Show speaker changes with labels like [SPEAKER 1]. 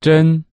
[SPEAKER 1] 真